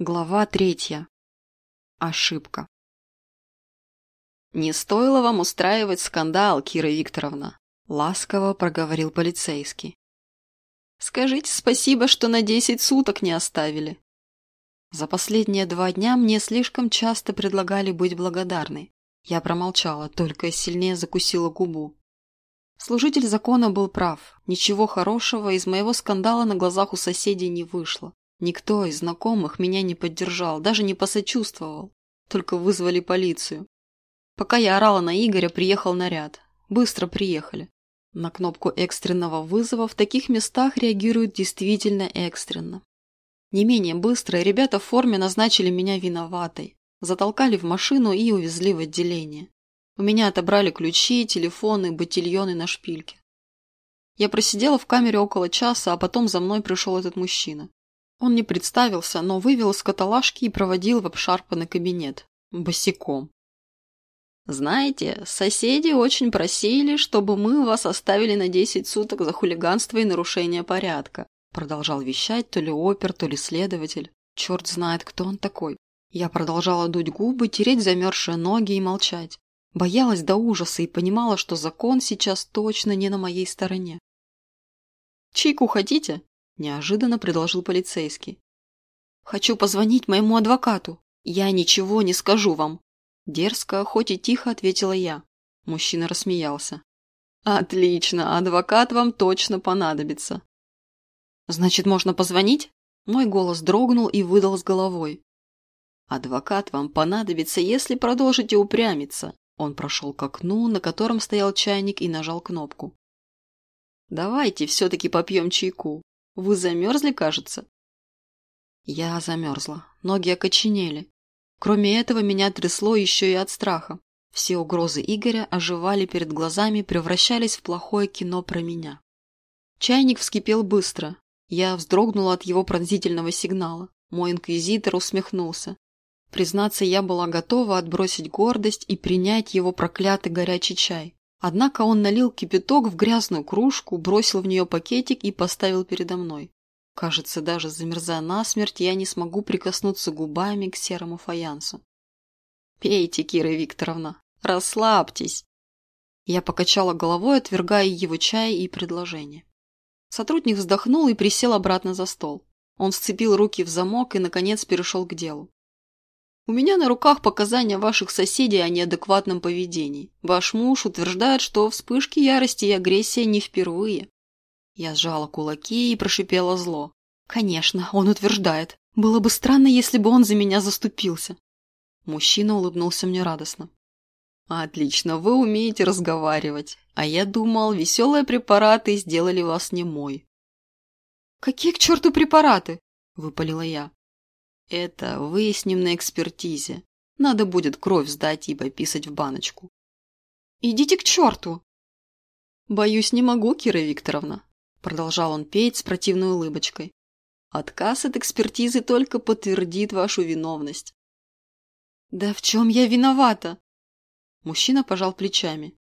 Глава третья. Ошибка. «Не стоило вам устраивать скандал, Кира Викторовна», – ласково проговорил полицейский. «Скажите спасибо, что на десять суток не оставили». За последние два дня мне слишком часто предлагали быть благодарной. Я промолчала, только сильнее закусила губу. Служитель закона был прав. Ничего хорошего из моего скандала на глазах у соседей не вышло. Никто из знакомых меня не поддержал, даже не посочувствовал. Только вызвали полицию. Пока я орала на Игоря, приехал наряд. Быстро приехали. На кнопку экстренного вызова в таких местах реагируют действительно экстренно. Не менее быстро ребята в форме назначили меня виноватой. Затолкали в машину и увезли в отделение. У меня отобрали ключи, телефоны, ботильоны на шпильке. Я просидела в камере около часа, а потом за мной пришел этот мужчина. Он не представился, но вывел из каталажки и проводил в обшарпанный кабинет. Босиком. «Знаете, соседи очень просили, чтобы мы вас оставили на 10 суток за хулиганство и нарушение порядка», продолжал вещать то ли опер, то ли следователь. Черт знает, кто он такой. Я продолжала дуть губы, тереть замерзшие ноги и молчать. Боялась до ужаса и понимала, что закон сейчас точно не на моей стороне. «Чайку хотите?» Неожиданно предложил полицейский. «Хочу позвонить моему адвокату. Я ничего не скажу вам». Дерзко, хоть и тихо ответила я. Мужчина рассмеялся. «Отлично, адвокат вам точно понадобится». «Значит, можно позвонить?» Мой голос дрогнул и выдал с головой. «Адвокат вам понадобится, если продолжите упрямиться». Он прошел к окну, на котором стоял чайник, и нажал кнопку. «Давайте все-таки попьем чайку. Вы замерзли, кажется?» Я замерзла. Ноги окоченели. Кроме этого, меня трясло еще и от страха. Все угрозы Игоря оживали перед глазами, превращались в плохое кино про меня. Чайник вскипел быстро. Я вздрогнула от его пронзительного сигнала. Мой инквизитор усмехнулся. Признаться, я была готова отбросить гордость и принять его проклятый горячий чай. Однако он налил кипяток в грязную кружку, бросил в нее пакетик и поставил передо мной. Кажется, даже замерзая насмерть, я не смогу прикоснуться губами к серому фаянсу. «Пейте, Кира Викторовна, расслабьтесь!» Я покачала головой, отвергая его чай и предложение. Сотрудник вздохнул и присел обратно за стол. Он сцепил руки в замок и, наконец, перешел к делу. У меня на руках показания ваших соседей о неадекватном поведении. Ваш муж утверждает, что вспышки ярости и агрессия не впервые. Я сжала кулаки и прошипела зло. Конечно, он утверждает. Было бы странно, если бы он за меня заступился. Мужчина улыбнулся мне радостно. Отлично, вы умеете разговаривать. А я думал, веселые препараты сделали вас немой. Какие к черту препараты? Выпалила я. Это выясним на экспертизе. Надо будет кровь сдать и пописать в баночку. Идите к черту! Боюсь, не могу, Кира Викторовна. Продолжал он петь с противной улыбочкой. Отказ от экспертизы только подтвердит вашу виновность. Да в чем я виновата? Мужчина пожал плечами.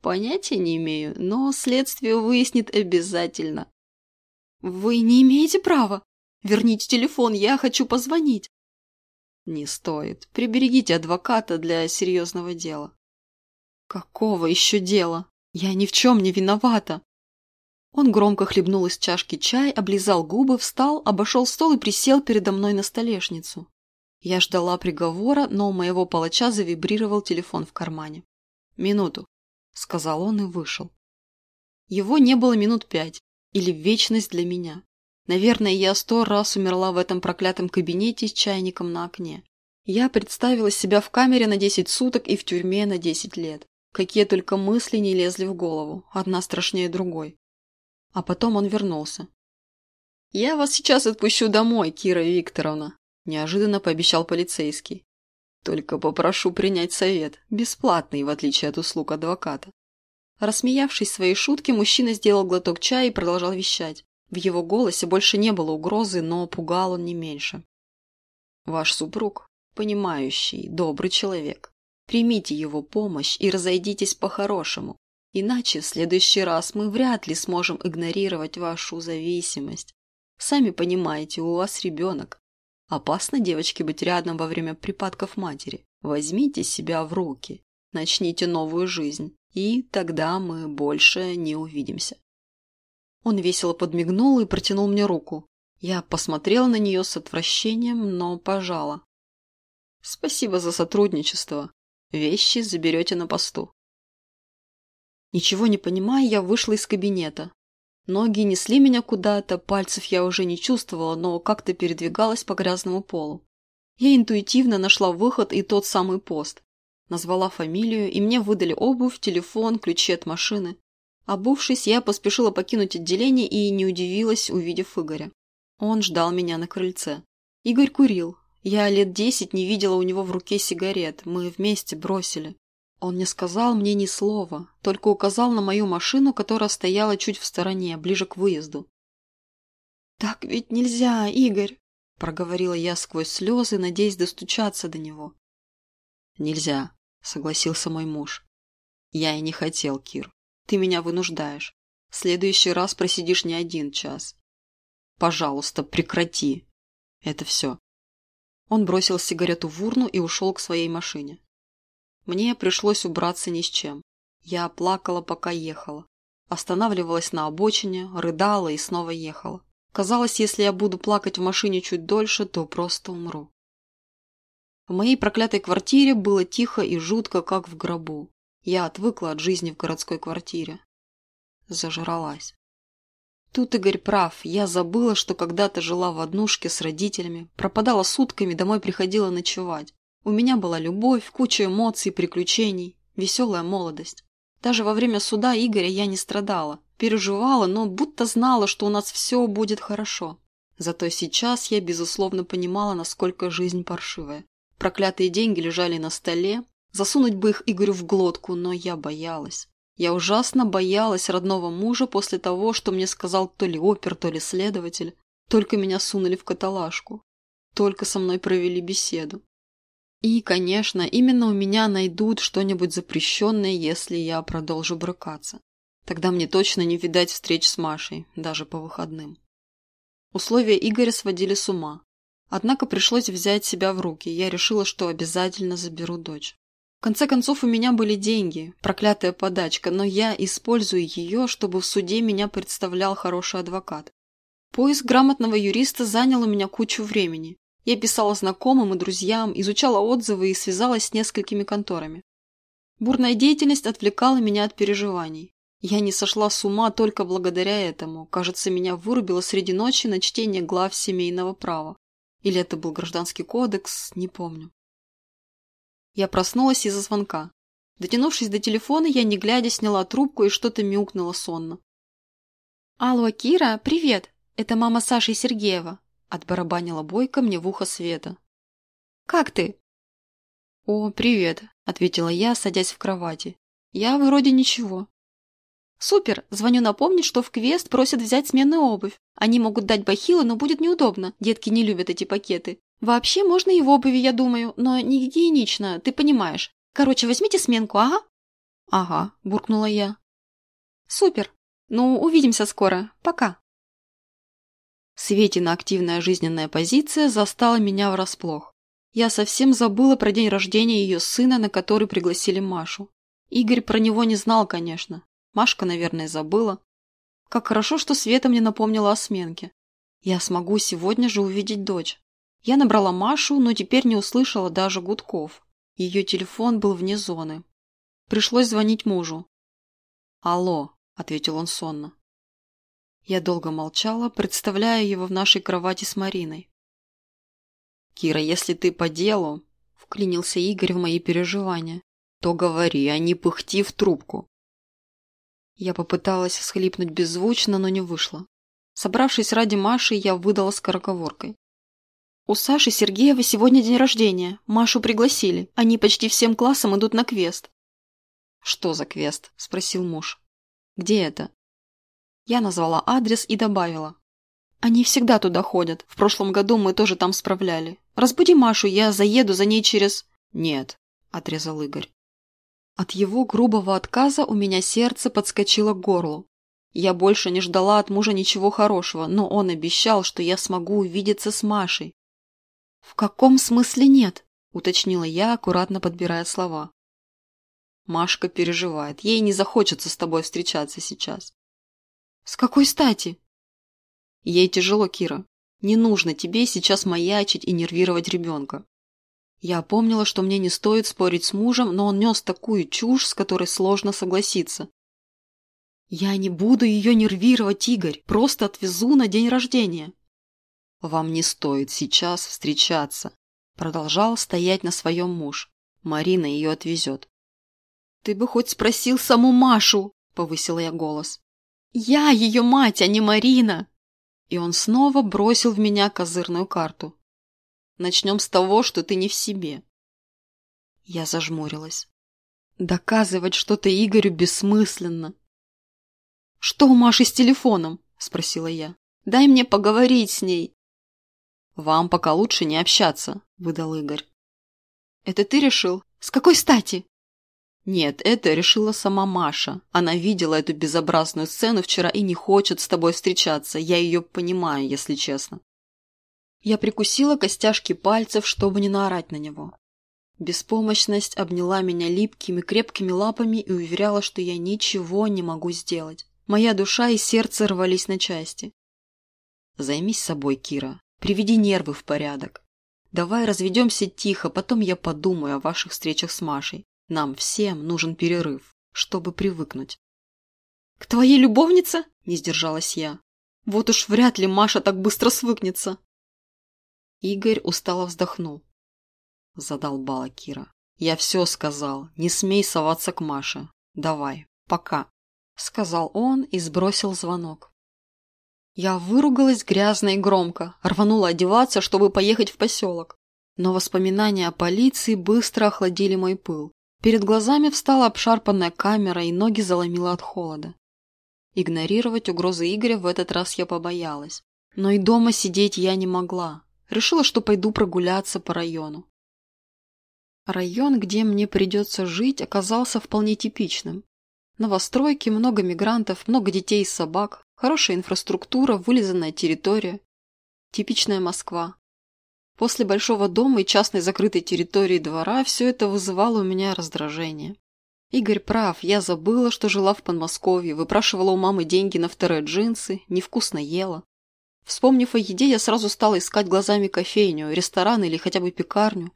Понятия не имею, но следствие выяснит обязательно. Вы не имеете права. Верните телефон, я хочу позвонить. Не стоит. Приберегите адвоката для серьезного дела. Какого еще дела? Я ни в чем не виновата. Он громко хлебнул из чашки чай, облизал губы, встал, обошел стол и присел передо мной на столешницу. Я ждала приговора, но у моего палача завибрировал телефон в кармане. «Минуту», — сказал он и вышел. Его не было минут пять, или вечность для меня. Наверное, я сто раз умерла в этом проклятом кабинете с чайником на окне. Я представила себя в камере на 10 суток и в тюрьме на 10 лет. Какие только мысли не лезли в голову, одна страшнее другой. А потом он вернулся. «Я вас сейчас отпущу домой, Кира Викторовна», – неожиданно пообещал полицейский. «Только попрошу принять совет, бесплатный, в отличие от услуг адвоката». Рассмеявшись своей шутке, мужчина сделал глоток чая и продолжал вещать. В его голосе больше не было угрозы, но пугал он не меньше. «Ваш супруг – понимающий, добрый человек. Примите его помощь и разойдитесь по-хорошему, иначе в следующий раз мы вряд ли сможем игнорировать вашу зависимость. Сами понимаете, у вас ребенок. Опасно девочке быть рядом во время припадков матери. Возьмите себя в руки, начните новую жизнь, и тогда мы больше не увидимся. Он весело подмигнул и протянул мне руку. Я посмотрела на нее с отвращением, но пожала. Спасибо за сотрудничество. Вещи заберете на посту. Ничего не понимая, я вышла из кабинета. Ноги несли меня куда-то, пальцев я уже не чувствовала, но как-то передвигалась по грязному полу. Я интуитивно нашла выход и тот самый пост. Назвала фамилию, и мне выдали обувь, телефон, ключи от машины. Обувшись, я поспешила покинуть отделение и не удивилась, увидев Игоря. Он ждал меня на крыльце. Игорь курил. Я лет десять не видела у него в руке сигарет. Мы вместе бросили. Он не сказал мне ни слова, только указал на мою машину, которая стояла чуть в стороне, ближе к выезду. «Так ведь нельзя, Игорь!» – проговорила я сквозь слезы, надеясь достучаться до него. «Нельзя», – согласился мой муж. «Я и не хотел, Кир. Ты меня вынуждаешь. В следующий раз просидишь не один час. Пожалуйста, прекрати. Это все». Он бросил сигарету в урну и ушел к своей машине. Мне пришлось убраться ни с чем. Я плакала, пока ехала. Останавливалась на обочине, рыдала и снова ехала. Казалось, если я буду плакать в машине чуть дольше, то просто умру. В моей проклятой квартире было тихо и жутко, как в гробу. Я отвыкла от жизни в городской квартире. Зажралась. Тут Игорь прав. Я забыла, что когда-то жила в однушке с родителями, пропадала сутками, домой приходила ночевать. У меня была любовь, куча эмоций, приключений, веселая молодость. Даже во время суда Игоря я не страдала. Переживала, но будто знала, что у нас все будет хорошо. Зато сейчас я, безусловно, понимала, насколько жизнь паршивая. Проклятые деньги лежали на столе. Засунуть бы их Игорю в глотку, но я боялась. Я ужасно боялась родного мужа после того, что мне сказал то ли опер, то ли следователь. Только меня сунули в каталажку. Только со мной провели беседу. И, конечно, именно у меня найдут что-нибудь запрещенное, если я продолжу брыкаться. Тогда мне точно не видать встреч с Машей, даже по выходным. Условия Игоря сводили с ума. Однако пришлось взять себя в руки, я решила, что обязательно заберу дочь конце концов, у меня были деньги, проклятая подачка, но я использую ее, чтобы в суде меня представлял хороший адвокат. Поиск грамотного юриста занял у меня кучу времени. Я писала знакомым и друзьям, изучала отзывы и связалась с несколькими конторами. Бурная деятельность отвлекала меня от переживаний. Я не сошла с ума только благодаря этому. Кажется, меня вырубило среди ночи на чтение глав семейного права. Или это был гражданский кодекс, не помню. Я проснулась из-за звонка. Дотянувшись до телефона, я не глядя сняла трубку и что-то мяукнула сонно. «Алло, Кира, привет! Это мама Саши Сергеева!» Отбарабанила Бойко мне в ухо Света. «Как ты?» «О, привет!» – ответила я, садясь в кровати. «Я вроде ничего». «Супер! Звоню напомнить, что в квест просят взять сменную обувь. Они могут дать бахилы, но будет неудобно. Детки не любят эти пакеты. Вообще можно и в обуви, я думаю, но не гигиенично, ты понимаешь. Короче, возьмите сменку, ага? Ага, буркнула я. Супер. Ну, увидимся скоро. Пока. Светина активная жизненная позиция застала меня врасплох. Я совсем забыла про день рождения ее сына, на который пригласили Машу. Игорь про него не знал, конечно. Машка, наверное, забыла. Как хорошо, что Света мне напомнила о сменке. Я смогу сегодня же увидеть дочь. Я набрала Машу, но теперь не услышала даже гудков. Ее телефон был вне зоны. Пришлось звонить мужу. «Алло», — ответил он сонно. Я долго молчала, представляя его в нашей кровати с Мариной. «Кира, если ты по делу», — вклинился Игорь в мои переживания, «то говори, а не пыхти в трубку». Я попыталась всхлипнуть беззвучно, но не вышло. Собравшись ради Маши, я выдала скороговоркой. У Саши Сергеева сегодня день рождения. Машу пригласили. Они почти всем классом идут на квест. «Что за квест?» – спросил муж. «Где это?» Я назвала адрес и добавила. «Они всегда туда ходят. В прошлом году мы тоже там справляли. Разбуди Машу, я заеду за ней через...» «Нет», – отрезал Игорь. От его грубого отказа у меня сердце подскочило к горлу. Я больше не ждала от мужа ничего хорошего, но он обещал, что я смогу увидеться с Машей. «В каком смысле нет?» – уточнила я, аккуратно подбирая слова. Машка переживает. Ей не захочется с тобой встречаться сейчас. С какой стати? Ей тяжело, Кира. Не нужно тебе сейчас маячить и нервировать ребенка. Я помнила, что мне не стоит спорить с мужем, но он нес такую чушь, с которой сложно согласиться. Я не буду ее нервировать, Игорь, просто отвезу на день рождения. Вам не стоит сейчас встречаться. Продолжал стоять на своем муж. Марина ее отвезет. «Ты бы хоть спросил саму Машу!» – повысила я голос. «Я ее мать, а не Марина!» И он снова бросил в меня козырную карту. «Начнем с того, что ты не в себе». Я зажмурилась. Доказывать что-то Игорю бессмысленно. «Что у Маши с телефоном?» – спросила я. «Дай мне поговорить с ней». «Вам пока лучше не общаться», – выдал Игорь. «Это ты решил? С какой стати?» Нет, это решила сама Маша. Она видела эту безобразную сцену вчера и не хочет с тобой встречаться. Я ее понимаю, если честно. Я прикусила костяшки пальцев, чтобы не наорать на него. Беспомощность обняла меня липкими, крепкими лапами и уверяла, что я ничего не могу сделать. Моя душа и сердце рвались на части. Займись собой, Кира. Приведи нервы в порядок. Давай разведемся тихо, потом я подумаю о ваших встречах с Машей. Нам всем нужен перерыв, чтобы привыкнуть. «К твоей любовнице?» – не сдержалась я. «Вот уж вряд ли Маша так быстро свыкнется». Игорь устало вздохнул. Задолбала Кира. «Я все сказал. Не смей соваться к Маше. Давай, пока», – сказал он и сбросил звонок. Я выругалась грязно и громко, рванула одеваться, чтобы поехать в поселок. Но воспоминания о полиции быстро охладили мой пыл. Перед глазами встала обшарпанная камера и ноги заломила от холода. Игнорировать угрозы Игоря в этот раз я побоялась. Но и дома сидеть я не могла. Решила, что пойду прогуляться по району. Район, где мне придется жить, оказался вполне типичным. Новостройки, много мигрантов, много детей и собак, хорошая инфраструктура, вылизанная территория. Типичная Москва. После большого дома и частной закрытой территории двора все это вызывало у меня раздражение. Игорь прав, я забыла, что жила в Подмосковье, выпрашивала у мамы деньги на вторые джинсы, невкусно ела. Вспомнив о еде, я сразу стала искать глазами кофейню, ресторан или хотя бы пекарню.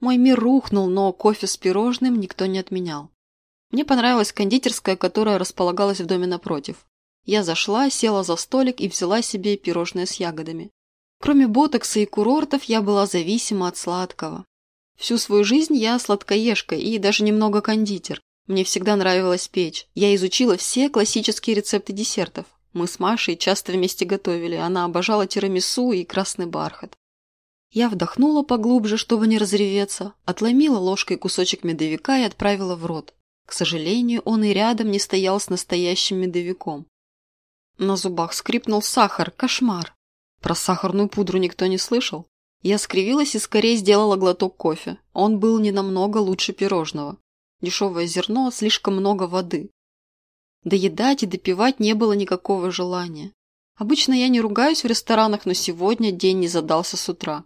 Мой мир рухнул, но кофе с пирожным никто не отменял. Мне понравилась кондитерская, которая располагалась в доме напротив. Я зашла, села за столик и взяла себе пирожное с ягодами. Кроме ботокса и курортов, я была зависима от сладкого. Всю свою жизнь я сладкоежка и даже немного кондитер. Мне всегда нравилось печь. Я изучила все классические рецепты десертов. Мы с Машей часто вместе готовили. Она обожала тирамису и красный бархат. Я вдохнула поглубже, чтобы не разреветься, отломила ложкой кусочек медовика и отправила в рот. К сожалению, он и рядом не стоял с настоящим медовиком. На зубах скрипнул сахар. Кошмар. Про сахарную пудру никто не слышал? Я скривилась и скорее сделала глоток кофе. Он был не намного лучше пирожного. Дешевое зерно, слишком много воды. Доедать и допивать не было никакого желания. Обычно я не ругаюсь в ресторанах, но сегодня день не задался с утра.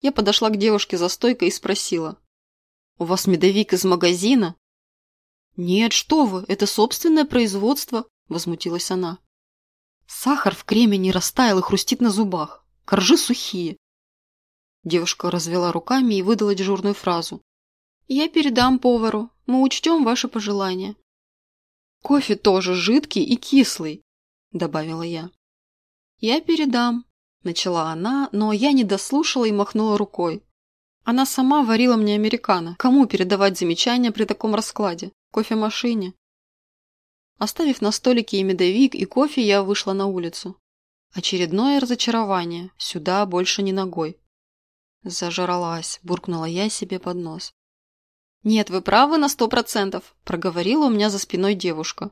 Я подошла к девушке за стойкой и спросила. «У вас медовик из магазина?» «Нет, что вы, это собственное производство», – возмутилась она. Сахар в креме не растаял и хрустит на зубах. Коржи сухие. Девушка развела руками и выдала дежурную фразу. «Я передам повару. Мы учтем ваши пожелания». «Кофе тоже жидкий и кислый», – добавила я. «Я передам», – начала она, но я не дослушала и махнула рукой. Она сама варила мне американо. Кому передавать замечания при таком раскладе? Кофемашине? Оставив на столике и медовик, и кофе, я вышла на улицу. Очередное разочарование. Сюда больше не ногой. Зажралась, буркнула я себе под нос. «Нет, вы правы на сто процентов», – проговорила у меня за спиной девушка.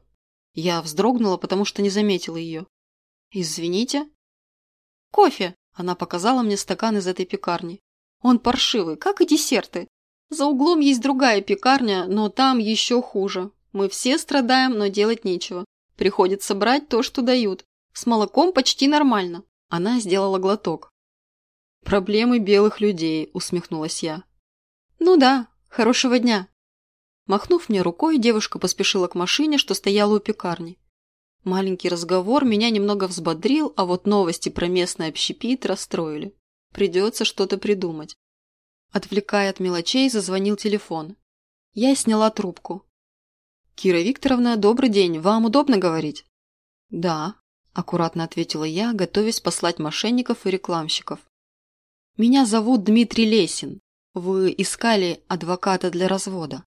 Я вздрогнула, потому что не заметила ее. «Извините?» «Кофе!» – она показала мне стакан из этой пекарни. «Он паршивый, как и десерты. За углом есть другая пекарня, но там еще хуже. Мы все страдаем, но делать нечего. Приходится брать то, что дают. С молоком почти нормально. Она сделала глоток. Проблемы белых людей, усмехнулась я. Ну да, хорошего дня. Махнув мне рукой, девушка поспешила к машине, что стояла у пекарни. Маленький разговор меня немного взбодрил, а вот новости про местный общепит расстроили. Придется что-то придумать. Отвлекая от мелочей, зазвонил телефон. Я сняла трубку. «Кира Викторовна, добрый день. Вам удобно говорить?» «Да», – аккуратно ответила я, готовясь послать мошенников и рекламщиков. «Меня зовут Дмитрий Лесин. Вы искали адвоката для развода».